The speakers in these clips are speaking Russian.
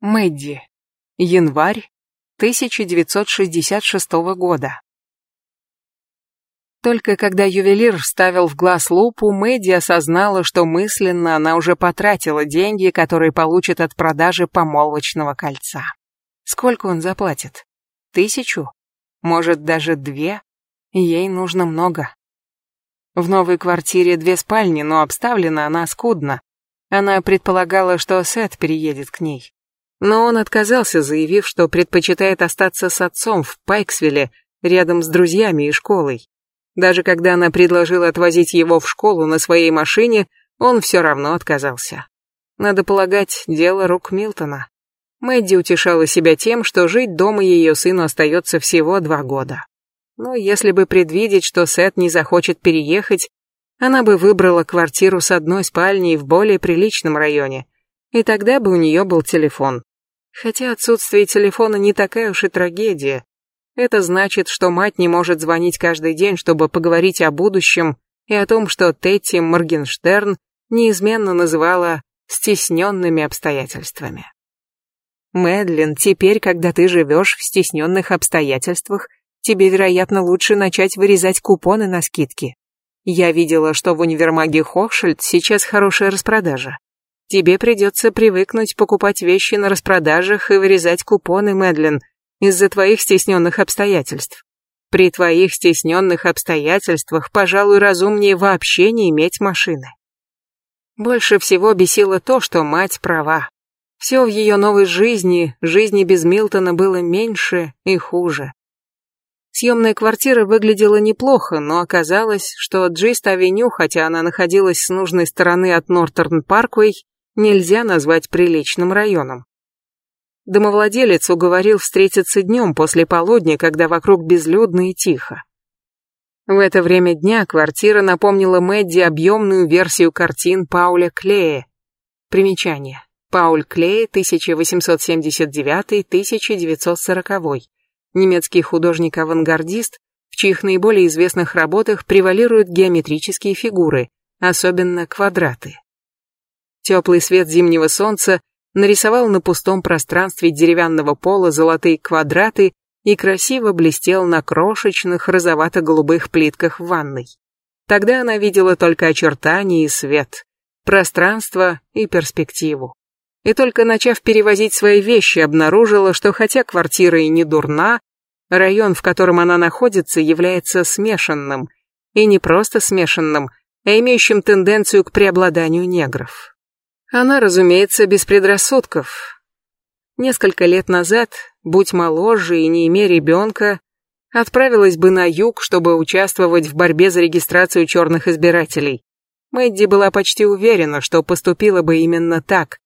Мэдди. Январь 1966 года. Только когда ювелир вставил в глаз лупу, Мэдди осознала, что мысленно она уже потратила деньги, которые получит от продажи помолвочного кольца. Сколько он заплатит? Тысячу? Может, даже две? Ей нужно много. В новой квартире две спальни, но обставлена она скудно. Она предполагала, что Сет переедет к ней. Но он отказался, заявив, что предпочитает остаться с отцом в Пайксвилле, рядом с друзьями и школой. Даже когда она предложила отвозить его в школу на своей машине, он все равно отказался. Надо полагать, дело рук Милтона. Мэдди утешала себя тем, что жить дома ее сыну остается всего два года. Но если бы предвидеть, что Сет не захочет переехать, она бы выбрала квартиру с одной спальней в более приличном районе, и тогда бы у нее был телефон. Хотя отсутствие телефона не такая уж и трагедия. Это значит, что мать не может звонить каждый день, чтобы поговорить о будущем и о том, что Тетти Моргенштерн неизменно называла стесненными обстоятельствами. Мэдлин, теперь, когда ты живешь в стесненных обстоятельствах, тебе, вероятно, лучше начать вырезать купоны на скидки. Я видела, что в универмаге Хохшильд сейчас хорошая распродажа. Тебе придется привыкнуть покупать вещи на распродажах и вырезать купоны, Мэдлин, из-за твоих стесненных обстоятельств. При твоих стесненных обстоятельствах, пожалуй, разумнее вообще не иметь машины. Больше всего бесило то, что мать права. Все в ее новой жизни, жизни без Милтона было меньше и хуже. Съемная квартира выглядела неплохо, но оказалось, что Джист-авеню, хотя она находилась с нужной стороны от Нортерн-Парквей, нельзя назвать приличным районом. Домовладелец уговорил встретиться днем после полудня, когда вокруг безлюдно и тихо. В это время дня квартира напомнила Мэдди объемную версию картин Пауля Клея. Примечание. Пауль Клей, 1879-1940. Немецкий художник-авангардист, в чьих наиболее известных работах превалируют геометрические фигуры, особенно квадраты. Теплый свет зимнего солнца нарисовал на пустом пространстве деревянного пола золотые квадраты и красиво блестел на крошечных розовато-голубых плитках в ванной. Тогда она видела только очертания и свет, пространство и перспективу. И только начав перевозить свои вещи, обнаружила, что хотя квартира и не дурна, район, в котором она находится, является смешанным. И не просто смешанным, а имеющим тенденцию к преобладанию негров. Она, разумеется, без предрассудков. Несколько лет назад, будь моложе и не имея ребенка, отправилась бы на юг, чтобы участвовать в борьбе за регистрацию черных избирателей. Мэдди была почти уверена, что поступила бы именно так,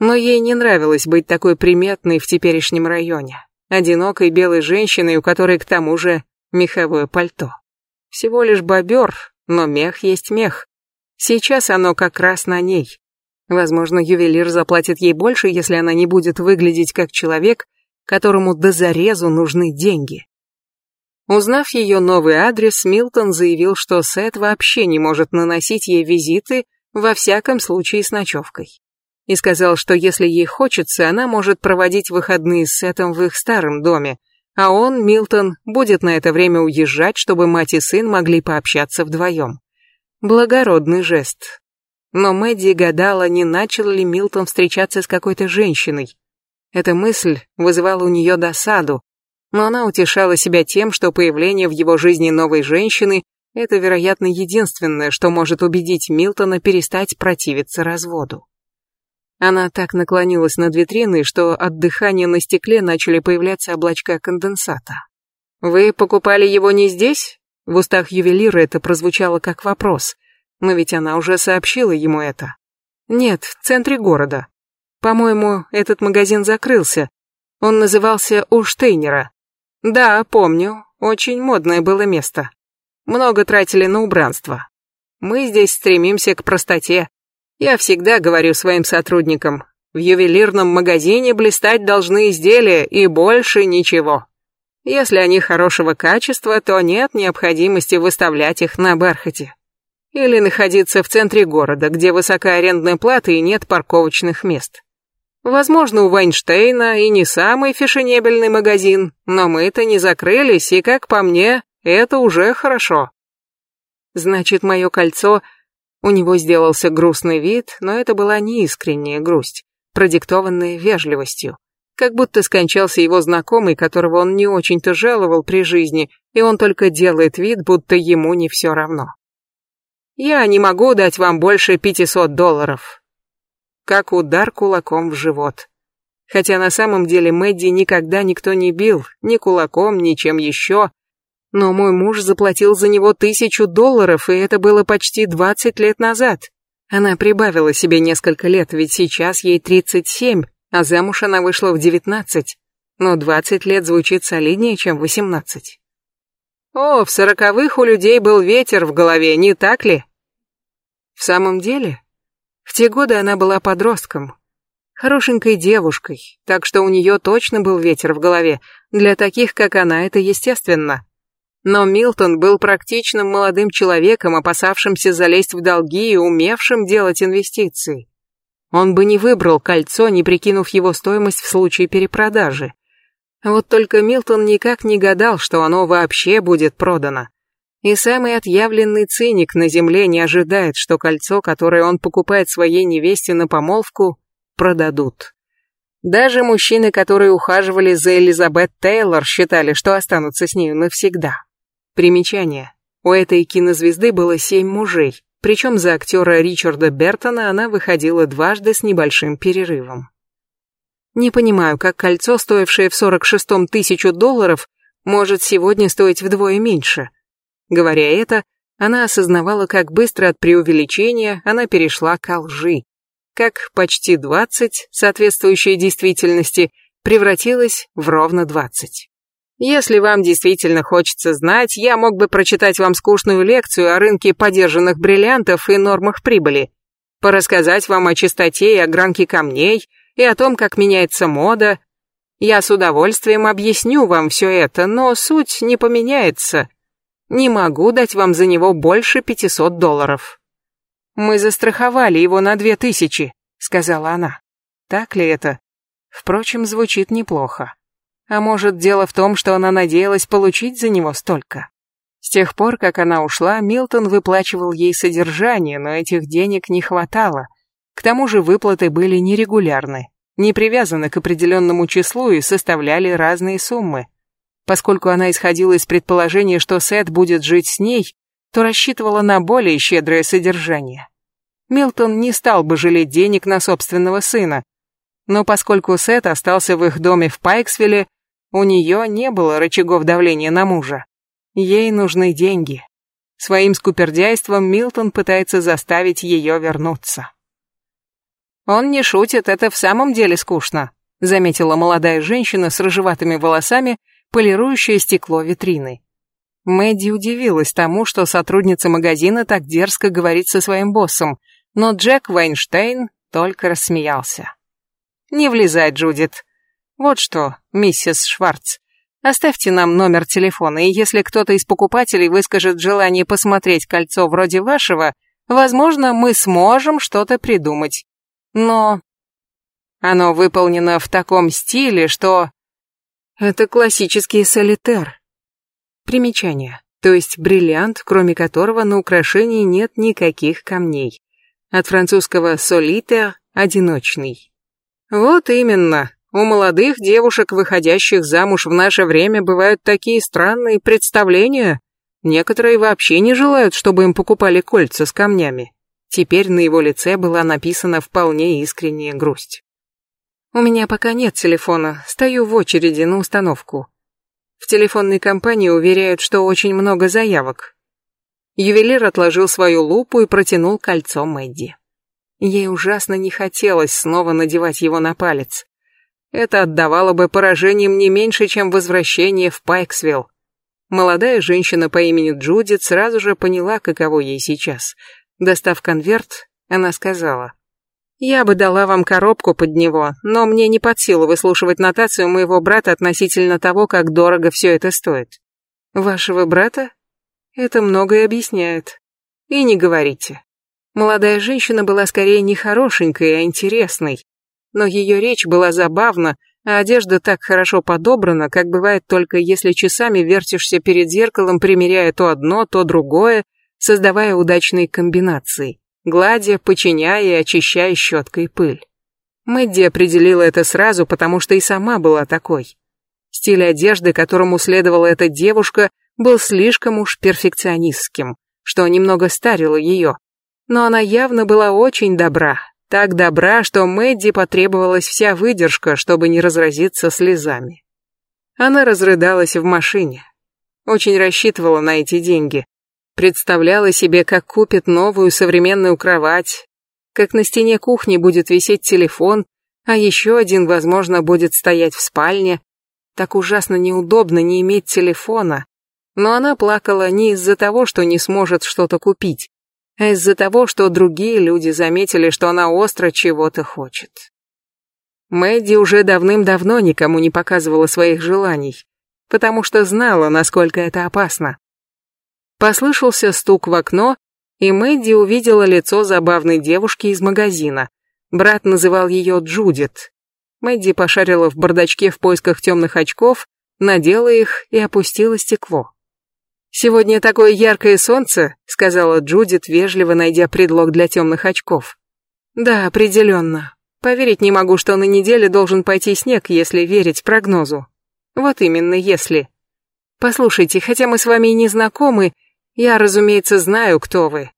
но ей не нравилось быть такой приметной в теперешнем районе, одинокой белой женщиной, у которой к тому же меховое пальто. Всего лишь бобер, но мех есть мех. Сейчас оно как раз на ней. Возможно, ювелир заплатит ей больше, если она не будет выглядеть как человек, которому до зарезу нужны деньги. Узнав ее новый адрес, Милтон заявил, что Сет вообще не может наносить ей визиты, во всяком случае с ночевкой. И сказал, что если ей хочется, она может проводить выходные с Сетом в их старом доме, а он, Милтон, будет на это время уезжать, чтобы мать и сын могли пообщаться вдвоем. Благородный жест, но Мэдди гадала, не начал ли Милтон встречаться с какой-то женщиной. Эта мысль вызывала у нее досаду, но она утешала себя тем, что появление в его жизни новой женщины – это, вероятно, единственное, что может убедить Милтона перестать противиться разводу. Она так наклонилась над витриной, что от дыхания на стекле начали появляться облачка конденсата. «Вы покупали его не здесь?» В устах ювелира это прозвучало как вопрос – но ведь она уже сообщила ему это. Нет, в центре города. По-моему, этот магазин закрылся. Он назывался У Штейнера. Да, помню, очень модное было место. Много тратили на убранство. Мы здесь стремимся к простоте. Я всегда говорю своим сотрудникам, в ювелирном магазине блистать должны изделия и больше ничего. Если они хорошего качества, то нет необходимости выставлять их на бархате. Или находиться в центре города, где высокая арендная плата и нет парковочных мест. Возможно, у Вайнштейна и не самый фешенебельный магазин, но мы-то не закрылись, и, как по мне, это уже хорошо. Значит, мое кольцо... У него сделался грустный вид, но это была неискренняя грусть, продиктованная вежливостью. Как будто скончался его знакомый, которого он не очень-то жаловал при жизни, и он только делает вид, будто ему не все равно. «Я не могу дать вам больше 500 долларов», как удар кулаком в живот. Хотя на самом деле Мэдди никогда никто не бил, ни кулаком, ни чем еще. Но мой муж заплатил за него тысячу долларов, и это было почти двадцать лет назад. Она прибавила себе несколько лет, ведь сейчас ей тридцать семь, а замуж она вышла в девятнадцать. Но двадцать лет звучит солиднее, чем восемнадцать. О, в сороковых у людей был ветер в голове, не так ли? В самом деле, в те годы она была подростком, хорошенькой девушкой, так что у нее точно был ветер в голове. Для таких, как она, это естественно. Но Милтон был практичным молодым человеком, опасавшимся залезть в долги и умевшим делать инвестиции. Он бы не выбрал кольцо, не прикинув его стоимость в случае перепродажи. Вот только Милтон никак не гадал, что оно вообще будет продано. И самый отъявленный циник на земле не ожидает, что кольцо, которое он покупает своей невесте на помолвку, продадут. Даже мужчины, которые ухаживали за Элизабет Тейлор, считали, что останутся с ней навсегда. Примечание. У этой кинозвезды было семь мужей, причем за актера Ричарда Бертона она выходила дважды с небольшим перерывом. Не понимаю, как кольцо, стоившее в 46-м тысячу долларов, может сегодня стоить вдвое меньше – Говоря это, она осознавала, как быстро от преувеличения она перешла к лжи. Как почти 20, соответствующая действительности, превратилась в ровно 20. Если вам действительно хочется знать, я мог бы прочитать вам скучную лекцию о рынке подержанных бриллиантов и нормах прибыли, порассказать вам о чистоте и огранке камней, и о том, как меняется мода. Я с удовольствием объясню вам все это, но суть не поменяется. Не могу дать вам за него больше 500 долларов. Мы застраховали его на две тысячи, сказала она. Так ли это? Впрочем, звучит неплохо. А может, дело в том, что она надеялась получить за него столько? С тех пор, как она ушла, Милтон выплачивал ей содержание, но этих денег не хватало. К тому же выплаты были нерегулярны, не привязаны к определенному числу и составляли разные суммы. Поскольку она исходила из предположения, что Сет будет жить с ней, то рассчитывала на более щедрое содержание. Милтон не стал бы жалеть денег на собственного сына, но поскольку Сет остался в их доме в Пайксвилле, у нее не было рычагов давления на мужа. Ей нужны деньги. Своим скупердяйством Милтон пытается заставить ее вернуться. «Он не шутит, это в самом деле скучно», заметила молодая женщина с рыжеватыми волосами полирующее стекло витрины. Мэдди удивилась тому, что сотрудница магазина так дерзко говорит со своим боссом, но Джек Вайнштейн только рассмеялся. «Не влезай, Джудит. Вот что, миссис Шварц, оставьте нам номер телефона, и если кто-то из покупателей выскажет желание посмотреть кольцо вроде вашего, возможно, мы сможем что-то придумать. Но оно выполнено в таком стиле, что это классический солитер. Примечание. То есть бриллиант, кроме которого на украшении нет никаких камней. От французского solitaire – одиночный. Вот именно. У молодых девушек, выходящих замуж в наше время, бывают такие странные представления. Некоторые вообще не желают, чтобы им покупали кольца с камнями. Теперь на его лице была написана вполне искренняя грусть. У меня пока нет телефона, стою в очереди на установку. В телефонной компании уверяют, что очень много заявок. Ювелир отложил свою лупу и протянул кольцо Мэдди. Ей ужасно не хотелось снова надевать его на палец. Это отдавало бы поражением не меньше, чем возвращение в Пайксвилл. Молодая женщина по имени Джудит сразу же поняла, каково ей сейчас. Достав конверт, она сказала. Я бы дала вам коробку под него, но мне не под силу выслушивать нотацию моего брата относительно того, как дорого все это стоит. Вашего брата? Это многое объясняет. И не говорите. Молодая женщина была скорее не хорошенькой, а интересной. но ее речь была забавна, а одежда так хорошо подобрана, как бывает только если часами вертишься перед зеркалом, примеряя то одно, то другое, создавая удачные комбинации, гладя, подчиняя и очищая щеткой пыль. Мэдди определила это сразу, потому что и сама была такой. Стиль одежды, которому следовала эта девушка, был слишком уж перфекционистским, что немного старило ее. Но она явно была очень добра, так добра, что Мэдди потребовалась вся выдержка, чтобы не разразиться слезами. Она разрыдалась в машине. Очень рассчитывала на эти деньги. Представляла себе, как купит новую современную кровать, как на стене кухни будет висеть телефон, а еще один, возможно, будет стоять в спальне. Так ужасно неудобно не иметь телефона. Но она плакала не из-за того, что не сможет что-то купить, а из-за того, что другие люди заметили, что она остро чего-то хочет. Мэдди уже давным-давно никому не показывала своих желаний, потому что знала, насколько это опасно. Послышался стук в окно, и Мэдди увидела лицо забавной девушки из магазина. Брат называл ее Джудит. Мэдди пошарила в бардачке в поисках темных очков, надела их и опустила стекло. «Сегодня такое яркое солнце», — сказала Джудит, вежливо найдя предлог для темных очков. «Да, определенно. Поверить не могу, что на неделе должен пойти снег, если верить прогнозу. Вот именно если. Послушайте, хотя мы с вами и не знакомы, я, разумеется, знаю, кто вы».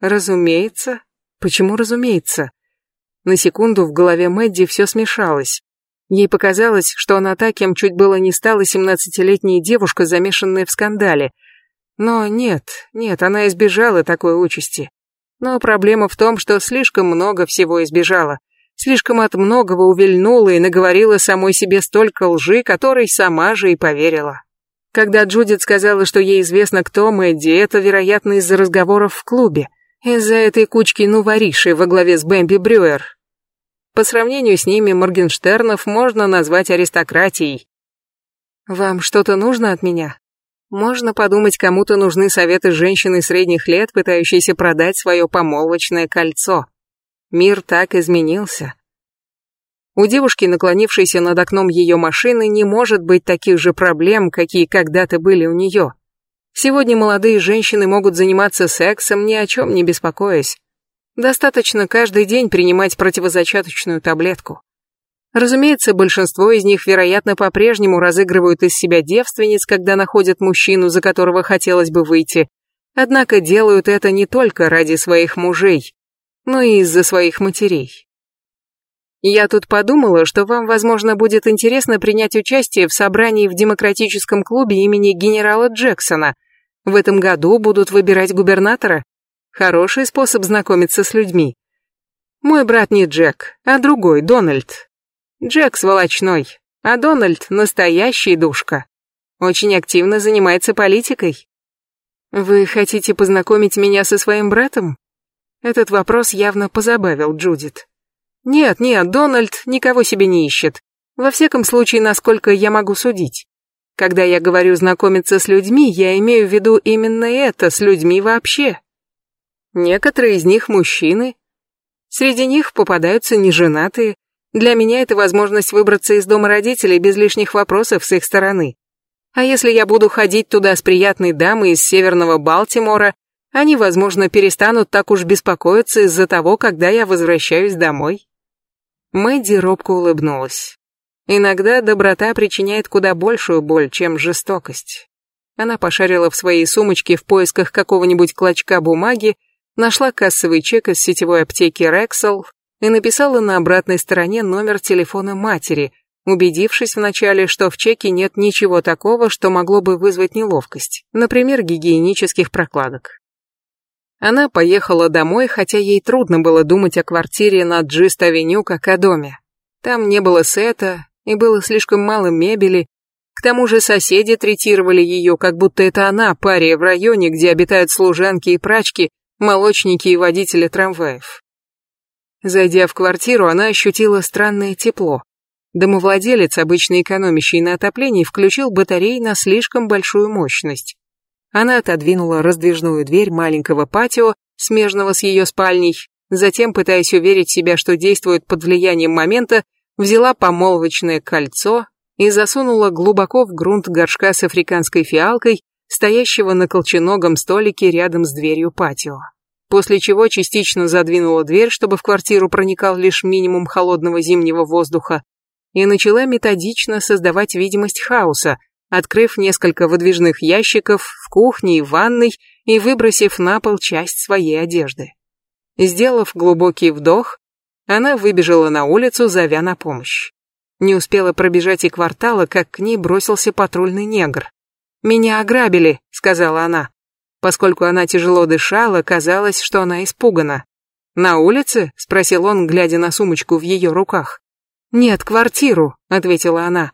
«Разумеется? Почему разумеется?» На секунду в голове Мэдди все смешалось. Ей показалось, что она так, кем чуть было не стала семнадцатилетняя девушка, замешанная в скандале. Но нет, нет, она избежала такой участи. Но проблема в том, что слишком много всего избежала. Слишком от многого увильнула и наговорила самой себе столько лжи, которой сама же и поверила. Когда Джудит сказала, что ей известно, кто Мэдди, это, вероятно, из-за разговоров в клубе. Из-за этой кучки нувориши во главе с Бэмби Брюер, по сравнению с ними Моргенштернов можно назвать аристократией. Вам что-то нужно от меня? Можно подумать, кому-то нужны советы женщины средних лет, пытающейся продать свое помолвочное кольцо. Мир так изменился. У девушки, наклонившейся над окном ее машины, не может быть таких же проблем, какие когда-то были у нее. Сегодня молодые женщины могут заниматься сексом, ни о чем не беспокоясь. Достаточно каждый день принимать противозачаточную таблетку. Разумеется, большинство из них, вероятно, по-прежнему разыгрывают из себя девственниц, когда находят мужчину, за которого хотелось бы выйти. Однако делают это не только ради своих мужей, но и из-за своих матерей. Я тут подумала, что вам, возможно, будет интересно принять участие в собрании в демократическом клубе имени генерала Джексона. В этом году будут выбирать губернатора, Хороший способ знакомиться с людьми. Мой брат не Джек, а другой, Дональд. Джек сволочной, а Дональд настоящий душка. Очень активно занимается политикой. Вы хотите познакомить меня со своим братом? Этот вопрос явно позабавил Джудит. Нет, нет, Дональд никого себе не ищет. Во всяком случае, насколько я могу судить. Когда я говорю знакомиться с людьми, я имею в виду именно это, с людьми вообще. Некоторые из них мужчины. Среди них попадаются неженатые. Для меня это возможность выбраться из дома родителей без лишних вопросов с их стороны. А если я буду ходить туда с приятной дамой из северного Балтимора, они, возможно, перестанут так уж беспокоиться из-за того, когда я возвращаюсь домой. Мэдди робко улыбнулась. Иногда доброта причиняет куда большую боль, чем жестокость. Она пошарила в своей сумочке в поисках какого-нибудь клочка бумаги нашла кассовый чек из сетевой аптеки Рексел и написала на обратной стороне номер телефона матери, убедившись вначале, что в чеке нет ничего такого, что могло бы вызвать неловкость, например, гигиенических прокладок. Она поехала домой, хотя ей трудно было думать о квартире на Джист-авеню как о доме. Там не было сета, и было слишком мало мебели, к тому же соседи третировали ее, как будто это она, пария в районе, где обитают служанки и прачки, молочники и водители трамваев. Зайдя в квартиру, она ощутила странное тепло. Домовладелец, обычно экономящий на отоплении, включил батареи на слишком большую мощность. Она отодвинула раздвижную дверь маленького патио, смежного с ее спальней, Затем, пытаясь уверить себя, что действует под влиянием момента, взяла помолвочное кольцо и засунула глубоко в грунт горшка с африканской фиалкой, стоящего на колченогом столике рядом с дверью патио. После чего частично задвинула дверь, чтобы в квартиру проникал лишь минимум холодного зимнего воздуха, и начала методично создавать видимость хаоса, открыв несколько выдвижных ящиков в кухне и ванной и выбросив на пол часть своей одежды. Сделав глубокий вдох, она выбежала на улицу, зовя на помощь. Не успела пробежать и квартала, как к ней бросился патрульный негр. «Меня ограбили», — сказала она. Поскольку она тяжело дышала, казалось, что она испугана. «На улице?» — спросил он, глядя на сумочку в ее руках. «Нет, квартиру», — ответила она.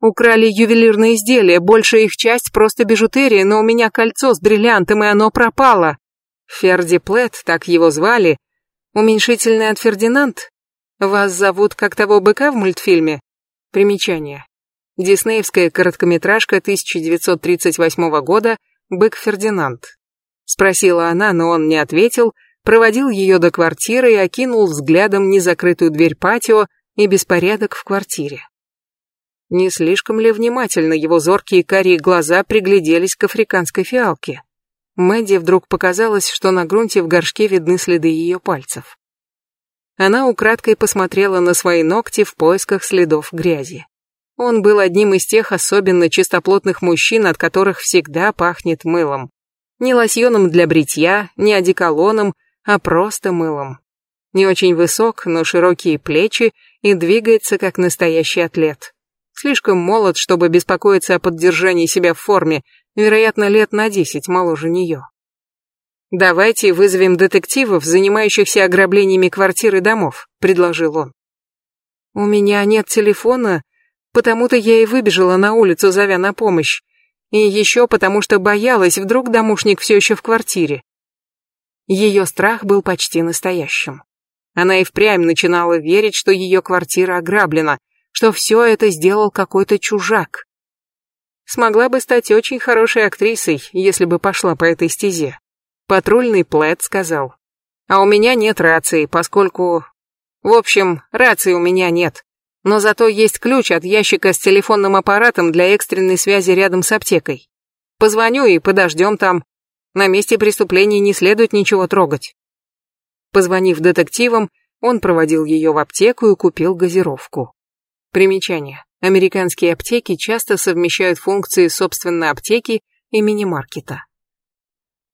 «Украли ювелирные изделия, большая их часть просто бижутерия, но у меня кольцо с бриллиантом, и оно пропало». Ферди Плет, так его звали. Уменьшительный от Фердинанд? Вас зовут как того быка в мультфильме? Примечание. Диснеевская короткометражка 1938 года «Бык Фердинанд». Спросила она, но он не ответил, проводил ее до квартиры и окинул взглядом незакрытую дверь патио и беспорядок в квартире. Не слишком ли внимательно его зоркие карие глаза пригляделись к африканской фиалке? Мэдди вдруг показалось, что на грунте в горшке видны следы ее пальцев. Она украдкой посмотрела на свои ногти в поисках следов грязи. Он был одним из тех особенно чистоплотных мужчин, от которых всегда пахнет мылом. Не лосьоном для бритья, не одеколоном, а просто мылом. Не очень высок, но широкие плечи и двигается как настоящий атлет. Слишком молод, чтобы беспокоиться о поддержании себя в форме, вероятно, лет на десять моложе нее. «Давайте вызовем детективов, занимающихся ограблениями квартир и домов», — предложил он. «У меня нет телефона, потому-то я и выбежала на улицу, зовя на помощь. И еще потому, что боялась, вдруг домушник все еще в квартире». Ее страх был почти настоящим. Она и впрямь начинала верить, что ее квартира ограблена, что все это сделал какой-то чужак. Смогла бы стать очень хорошей актрисой, если бы пошла по этой стезе. Патрульный Плэт сказал. А у меня нет рации, поскольку... В общем, рации у меня нет. Но зато есть ключ от ящика с телефонным аппаратом для экстренной связи рядом с аптекой. Позвоню и подождем там. На месте преступления не следует ничего трогать. Позвонив детективам, он проводил ее в аптеку и купил газировку. Примечание. Американские аптеки часто совмещают функции собственной аптеки и мини-маркета.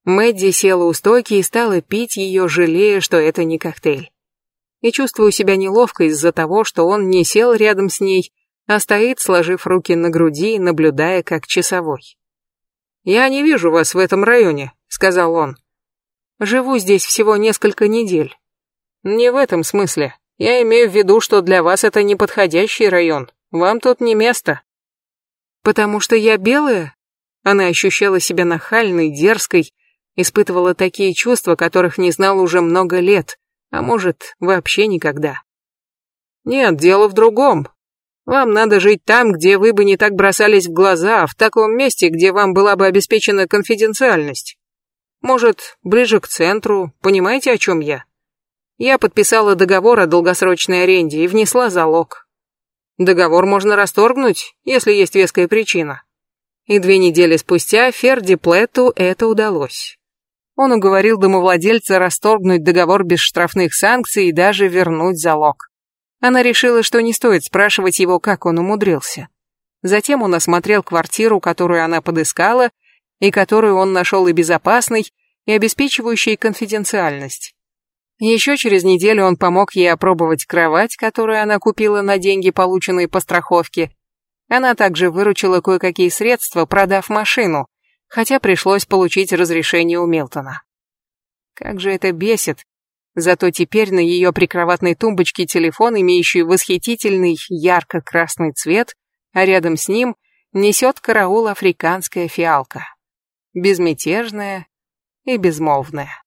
Мэдди села у стойки и стала пить ее, жалея, что это не коктейль. И чувствую себя неловко из-за того, что он не сел рядом с ней, а стоит, сложив руки на груди, наблюдая как часовой. «Я не вижу вас в этом районе», — сказал он. «Живу здесь всего несколько недель». «Не в этом смысле. Я имею в виду, что для вас это неподходящий район. Вам тут не место». «Потому что я белая?» Она ощущала себя нахальной, дерзкой, испытывала такие чувства, которых не знала уже много лет, а может, вообще никогда. Нет, дело в другом. Вам надо жить там, где вы бы не так бросались в глаза, в таком месте, где вам была бы обеспечена конфиденциальность. Может, ближе к центру, понимаете, о чем я? Я подписала договор о долгосрочной аренде и внесла залог. Договор можно расторгнуть, если есть веская причина. И две недели спустя Ферди Плету это удалось. Он уговорил домовладельца расторгнуть договор без штрафных санкций и даже вернуть залог. Она решила, что не стоит спрашивать его, как он умудрился. Затем он осмотрел квартиру, которую она подыскала, и которую он нашел и безопасной, и обеспечивающей конфиденциальность. Еще через неделю он помог ей опробовать кровать, которую она купила на деньги, полученные по страховке. Она также выручила кое-какие средства, продав машину, хотя пришлось получить разрешение у Милтона. Как же это бесит. Зато теперь на ее прикроватной тумбочке телефон, имеющий восхитительный ярко-красный цвет, а рядом с ним несет караул африканская фиалка. Безмятежная и безмолвная.